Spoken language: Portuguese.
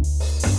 Música